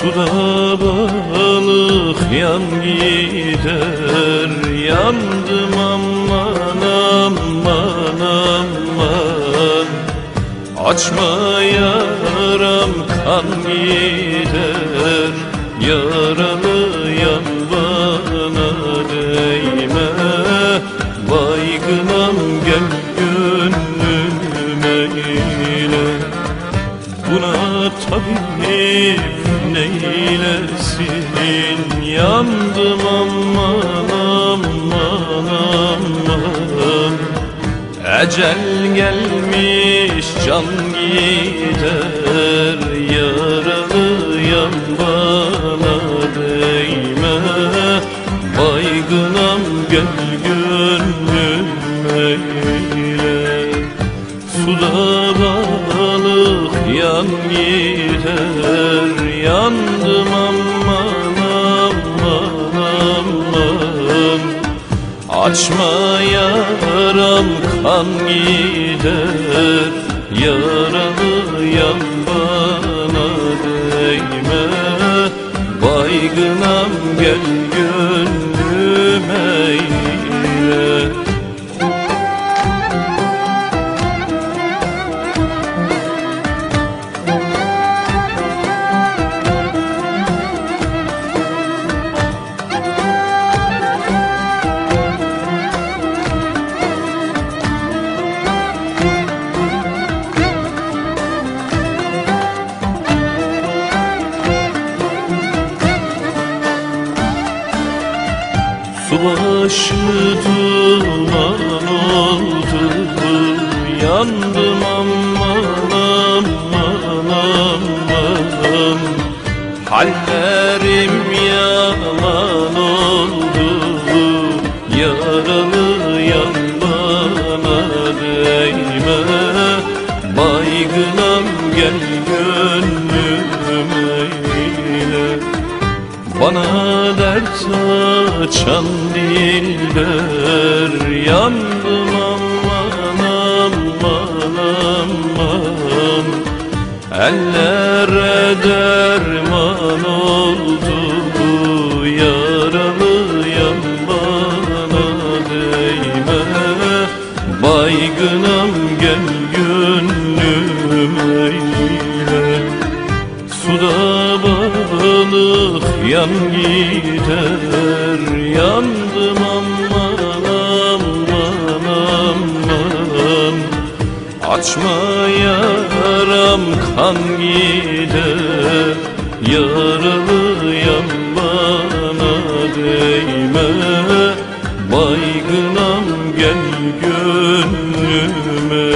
Suda balık yan gider Yandım aman aman aman. Açma yaram kan gider Yaralı neylesin? Yandım aman aman aman Ecel gelmiş can gider Yaralı yan bana değme. Baygınam gel gönlüme ile Suda yan gider Yandım aman aman aman. Açma yaram kan gider Yaralı yan bana değme. Baygınam gel gönlüme Su duman oldu Yandım aman aman aman Hallerim yalan oldu. Yaralı yan bana değme. Baygınam gel gönlüme ile bana dert açan diller Yandım aman aman aman. Ellere derman oldu Yaralı yan bana değme. Baygınam gel gönlüme Suda balık yan gider. Yandım aman aman aman. Açma yaram kan gider. Yaralı yan bana değme. Baygınam gel gönlüme